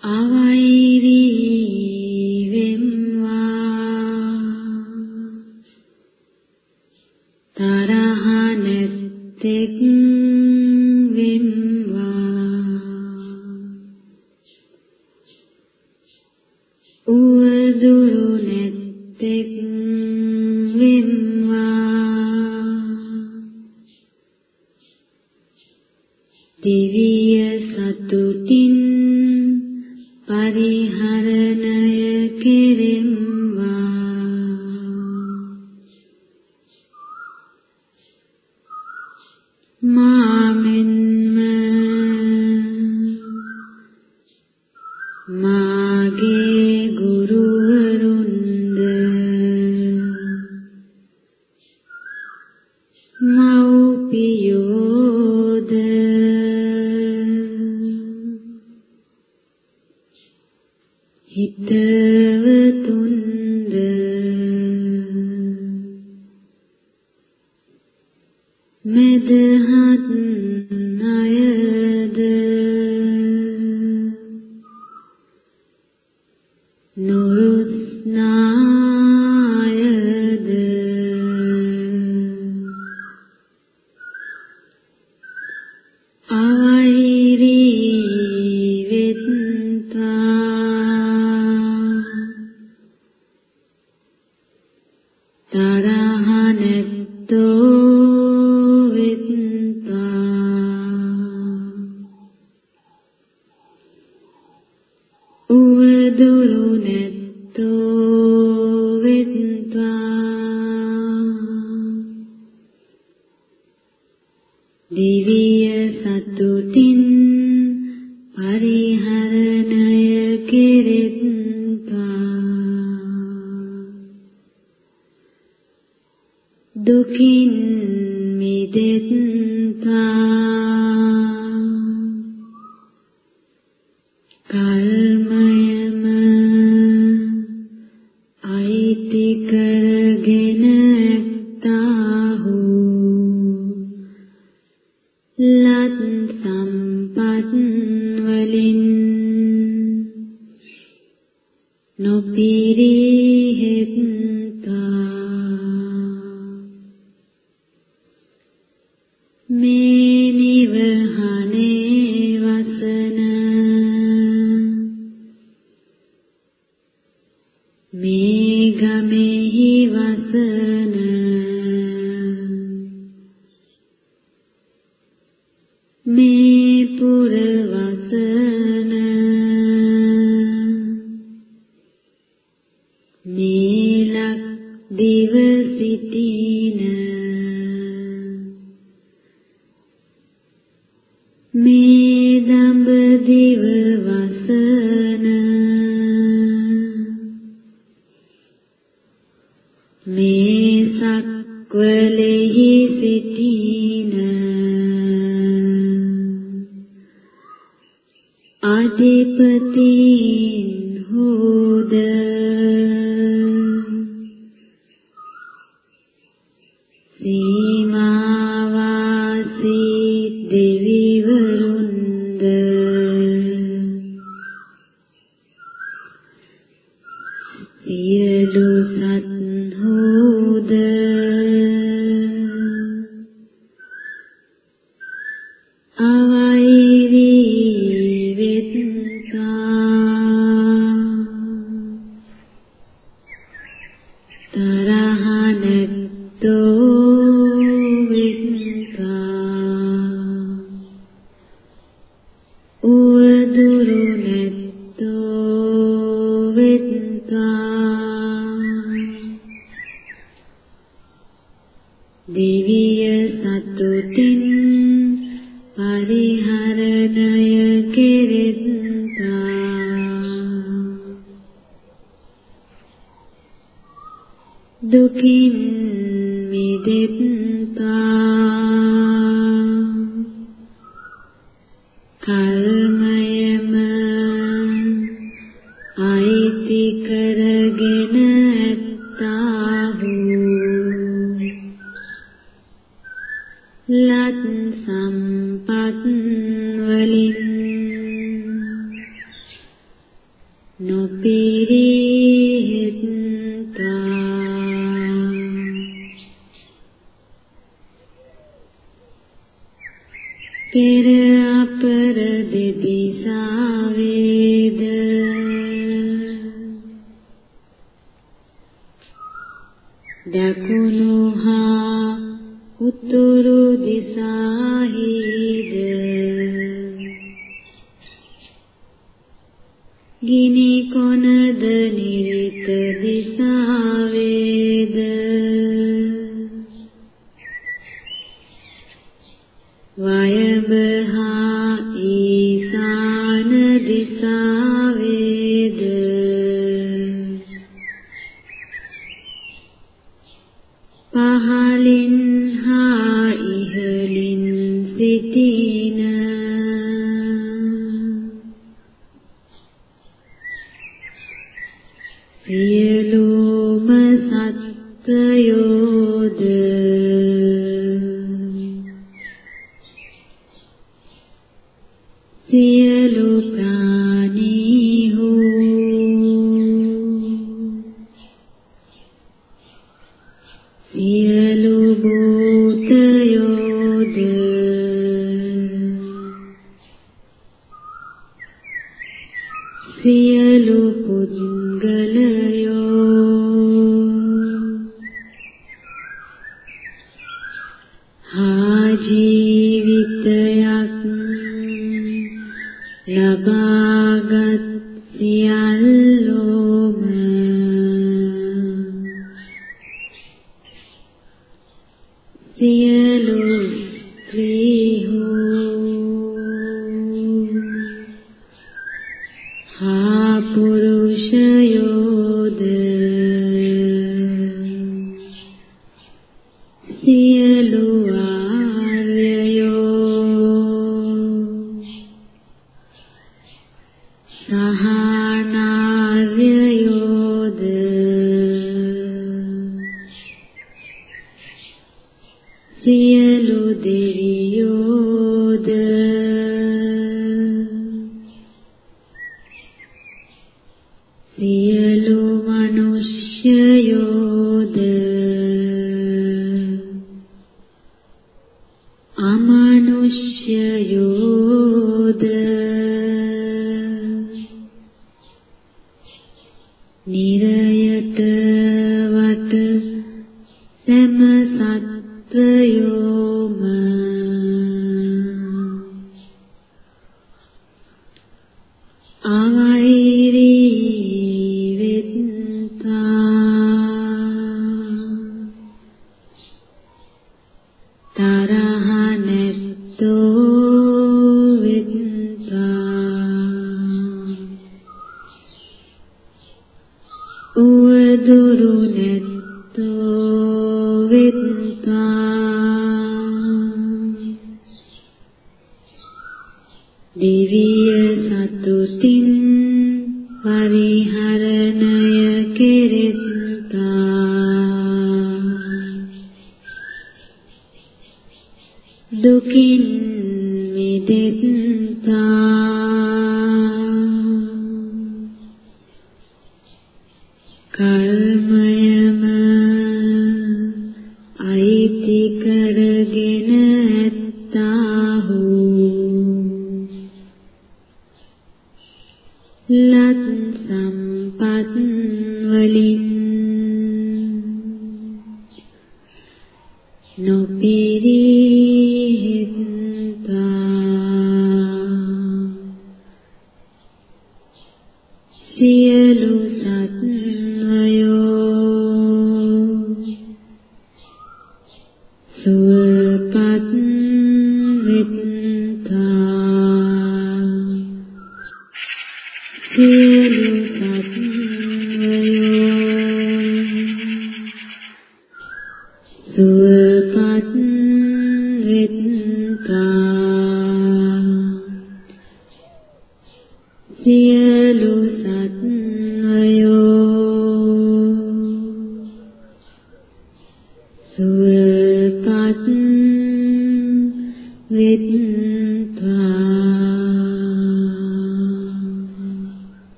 ആവാം بي වලින් remember 你。to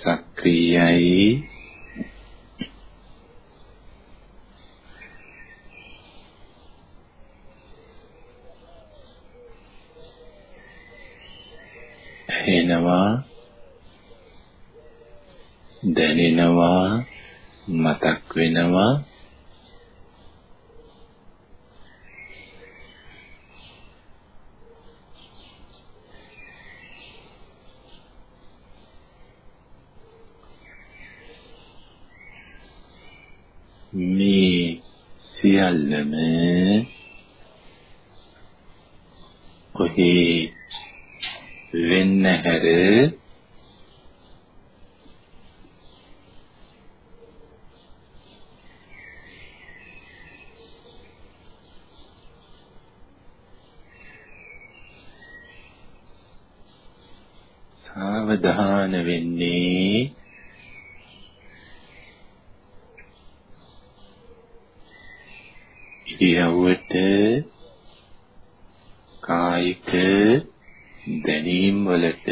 සක්‍රියයි. මේ සියල්ලම ඔහි වෙන්න හැර සාවධාන වෙන්නේ ඉරියව්වට කායික දැනීම් වලට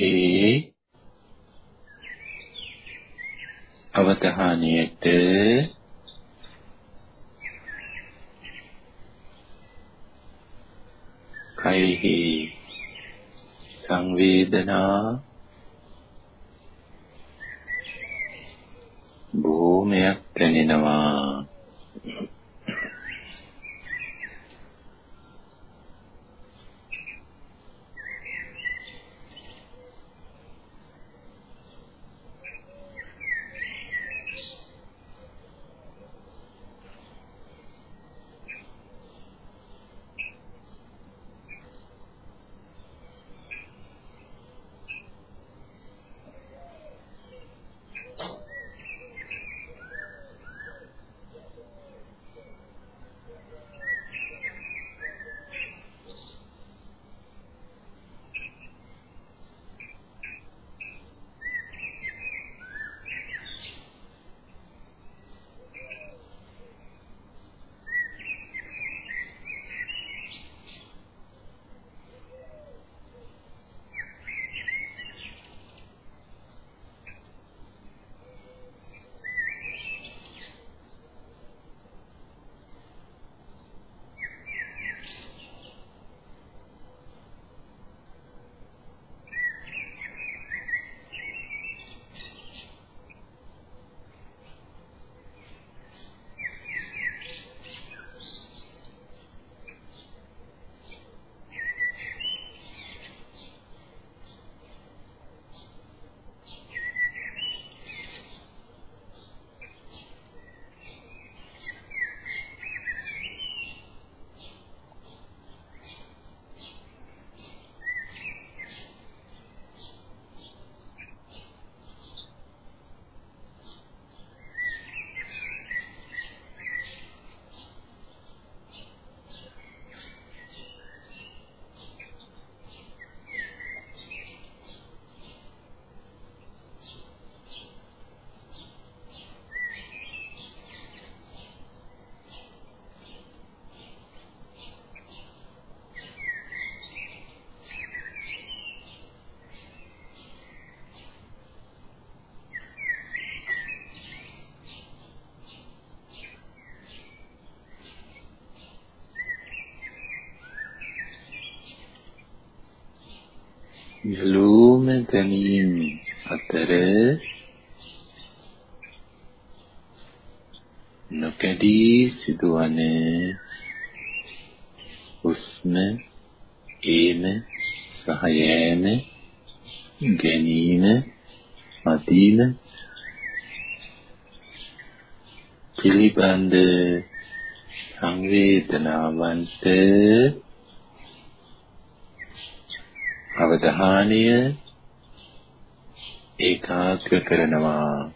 ඒ අවධානයට කයෙහි සංවේදනා භූමයක් දැනෙනවා. යලුම ගැනීම අතර නොකඩී සිදුවන උස්ම ඒම සහ යෑම ගැනීම අදීන පිළිබඳ සංවේදනාවන්ට අවධානය ඒකාග්‍ර කරනවා.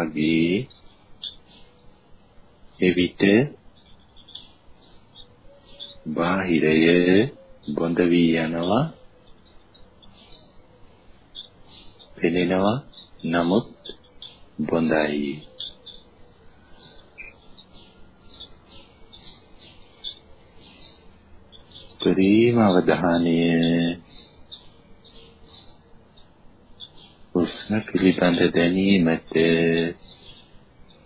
වගේ එවිට බාහිරය බොඳ වී යනවා පෙනෙනවා. නමුත් බොඳයි. උපරිම අවධානය හුස්ම පිළිබඳ දැනීමට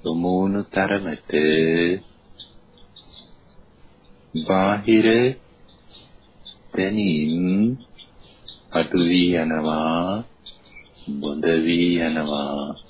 යොමුණු තරමට බාහිර දැනීම් අඩු වී යනවා බොඳ වී යනවා.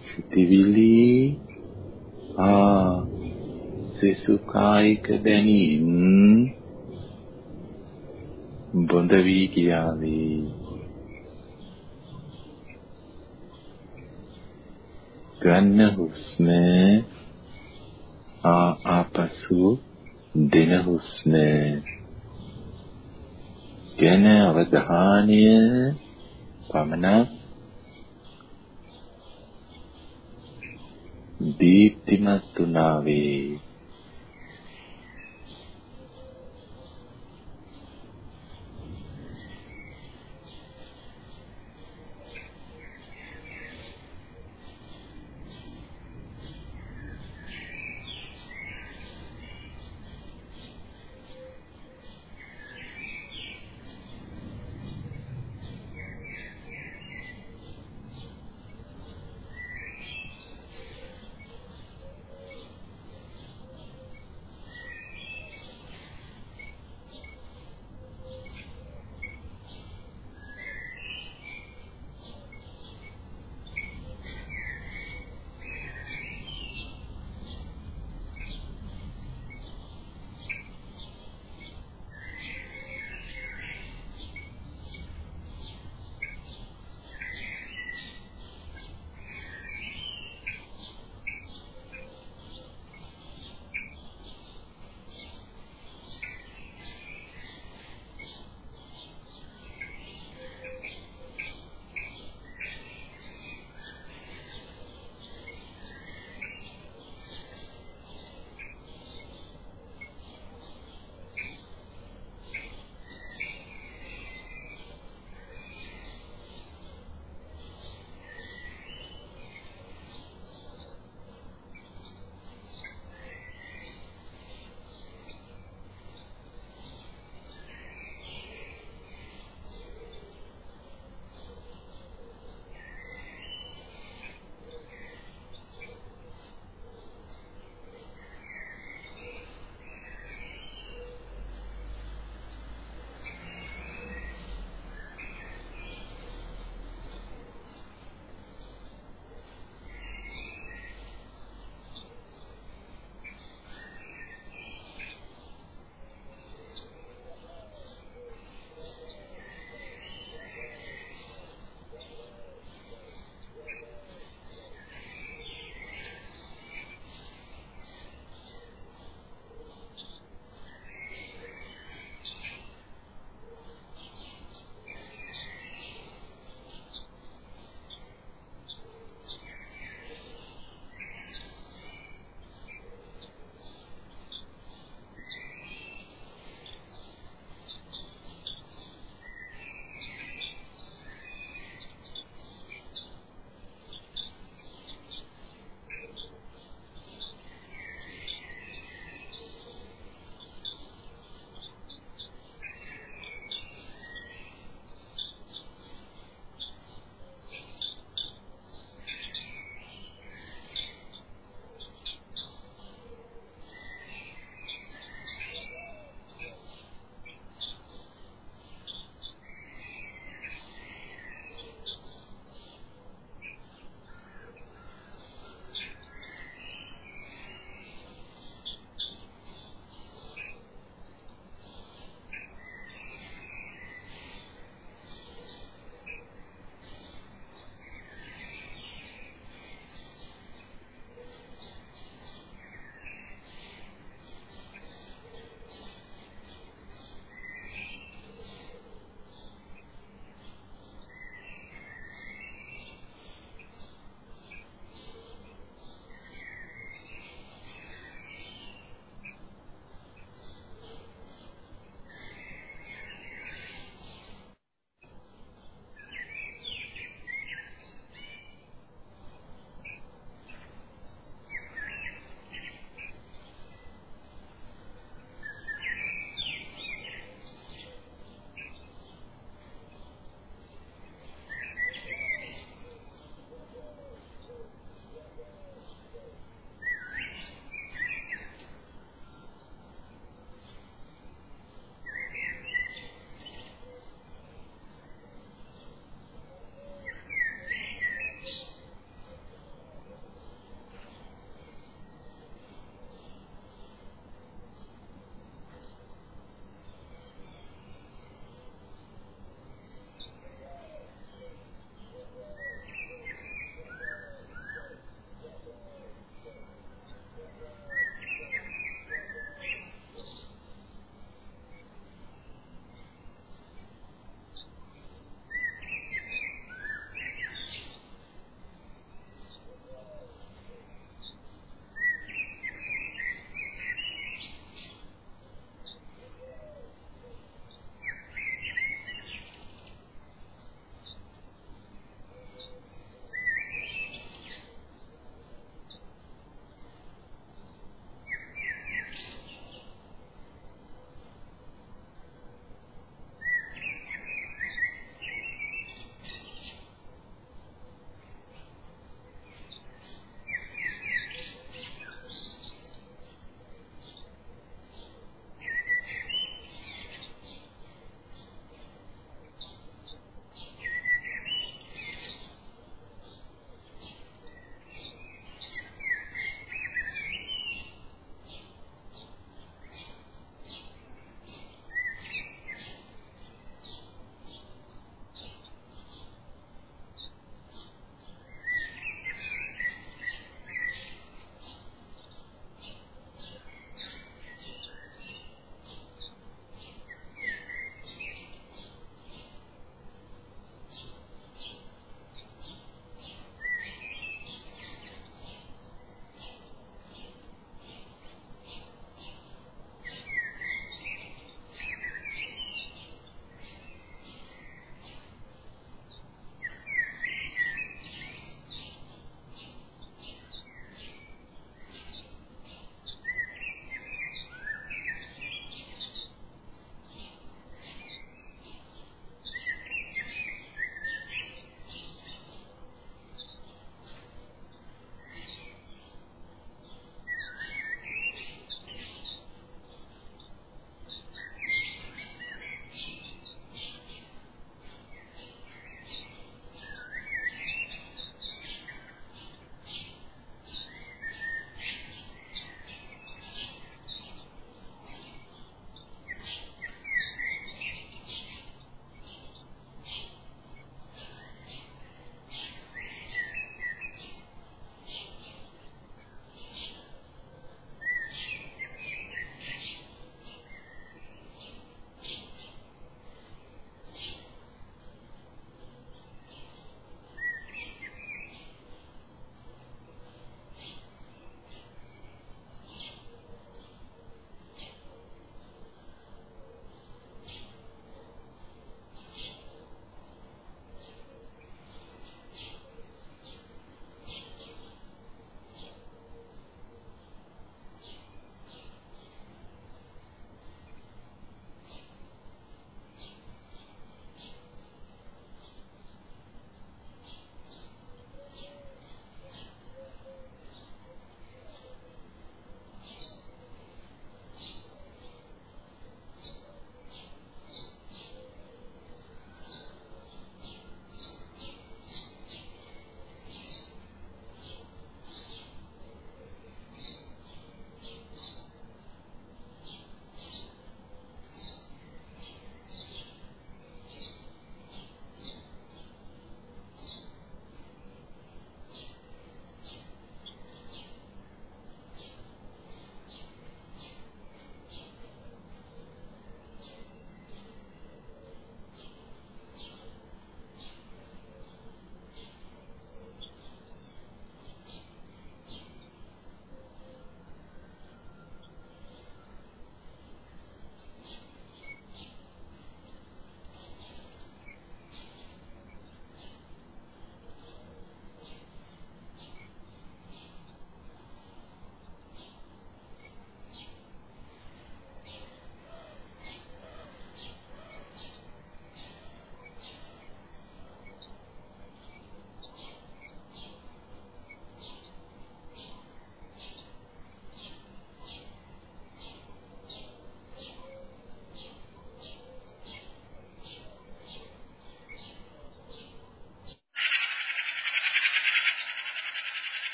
සිතවිලි ආ සෙසු කායික දැනීම් බොඳ වී ගියාවේ ගන්න හුස්ම ආ ආපසු දෙන හුස්ම. ගැන අවධානය පමණක් දීප්තිමත් වුණා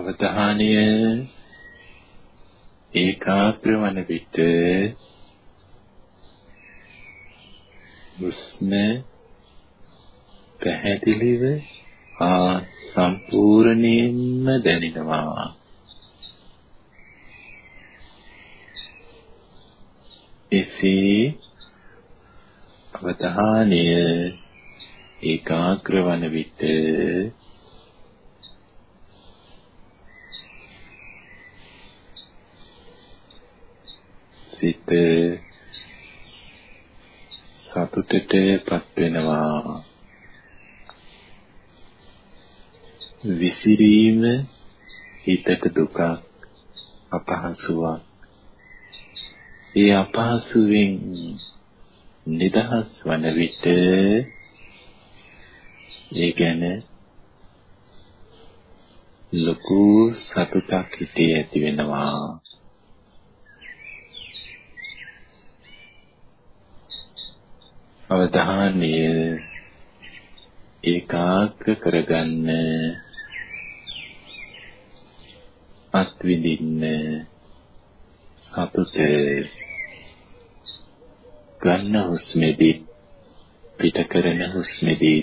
අවධානය ඒකාග්‍ර වන විට හුස්ම පැහැදිලිව ආ සම්පූර්ණයෙන්ම දැනෙනවා. එසේ අවධානය ඒකාග්‍ර වන විට හිතට දුකක් අපහසුවක්. ඒ අපහසුවෙන් නිදහස් වන විට ඒ ගැන ලොකු සතුටක් හිතේ ඇති වෙනවා. අවධානය ඒකාග්‍ර කරගන්න අත්විඳින්න සතුට ගන්න හුස්මෙදී පිට කරන හුස්මෙදී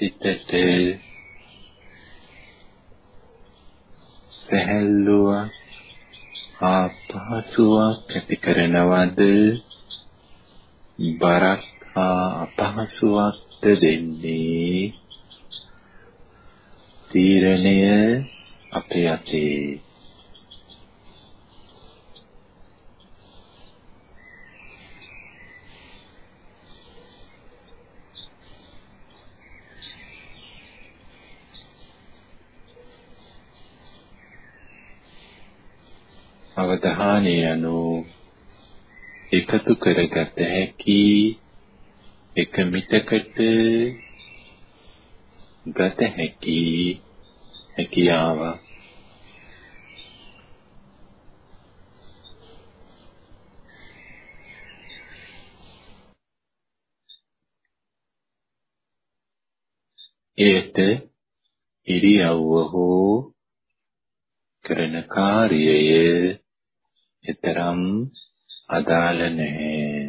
සිතට සැහැල්ලුවක් ආපහසුවක් ඇති කරනවද? බරක් හා අපහසුවක්ද දෙන්නේ? තීරණය අපේ අතේ. අවධානය යනු එකතු කරගත හැකි එක මිටකට ගත හැකි හැකියාව. ඒට ඉරියව්ව හෝ කරන කාර්යය එතරම් අදාළ නැහැ.